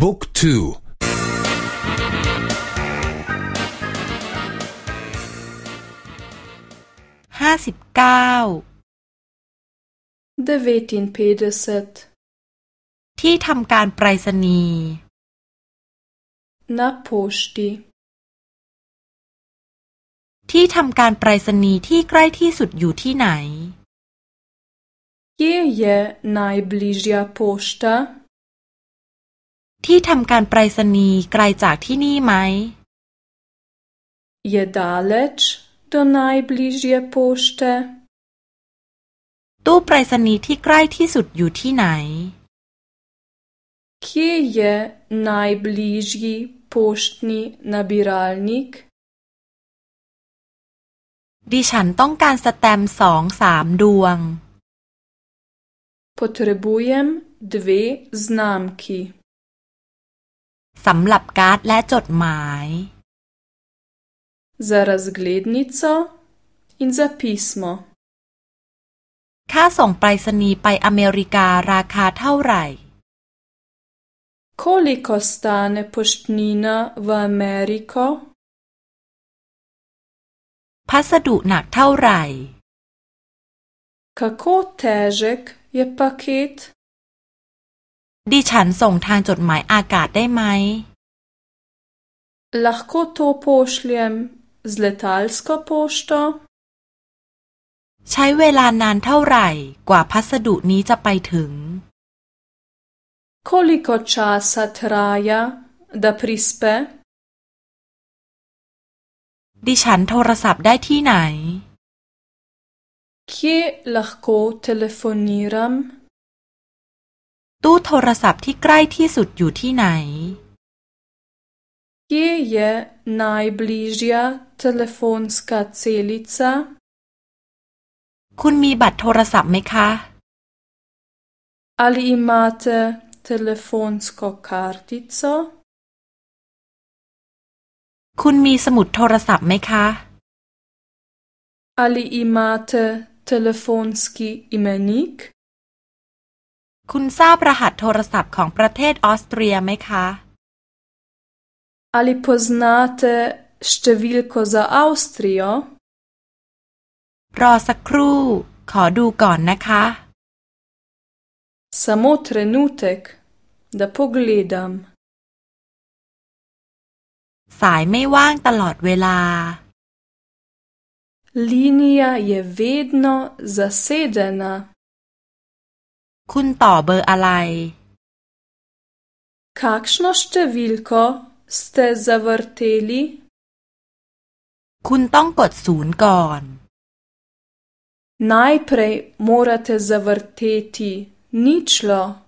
บุ๊กทูห้าสิบเก้าเดเวตินเพเดเซตที่ทำการไปรษณีย์นาโพชตีที่ทำการไปรษณีย์ที่ใกล้ที่สุดอยู่ที่ไหน Kje je najbližja pošta? ที่ทำการไปรษณีย์ไกลจากที่นี่ไหม Je daleč do najbližje pošte? ตู้ไปรษณีย์ที่ใกล้ที่สุดอยู่ที่ไหน Kje je najbližji poštni nabiralnik? ดิฉันต้องการสแตมป์สองสามดวง Potrebujem dve znamki. สำหรับการ์ดและจดหมาย Za razglednico in za pismo. ค่าส่งไปรษณีย์ไปอเมริการาคาเท่าไหร่ Koliko stane poštnina v Ameriko? พัสดุหนักเท่าไหร่ Kako težek je paket? ดิฉันส่งทางจดหมายอากาศได้ไหม Lahko to pošljem z letalsko pošto? ใช้เวลานานเท่าไหร่กว่าพัสดุนี้จะไปถึง Koliko časa traja, da prispe? ดิฉันโทรศัพท์ได้ที่ไหน Kje lahko telefoniram? ตู้โทรศัพท์ที่ใกล้ที่สุดอยู่ที่ไหน Kje je najbližja telefonska celica? คุณมีบัตรโทรศัพท์ไหมคะ Ali imate telefonsko kartico? คุณมีสมุดโทรศัพท์ไหมคะ Ali imate telefonski imenik? คุณทราบรหัสโทรศัพท์ของประเทศออสเตรียไหมคะ Ali poznate številko za Avstrijo? รอสักครู่ ขอดูก่อนนะคะ Samo trenutek, da pogledam. สายไม่ว่างตลอดเวลา Linija je vedno zasedena. คุณต่อเบอร์อะไร Kakšno številko ste zavrteli? คุณต้องกดศูนย์ก่อน Najprej morate zavrteti ničlo.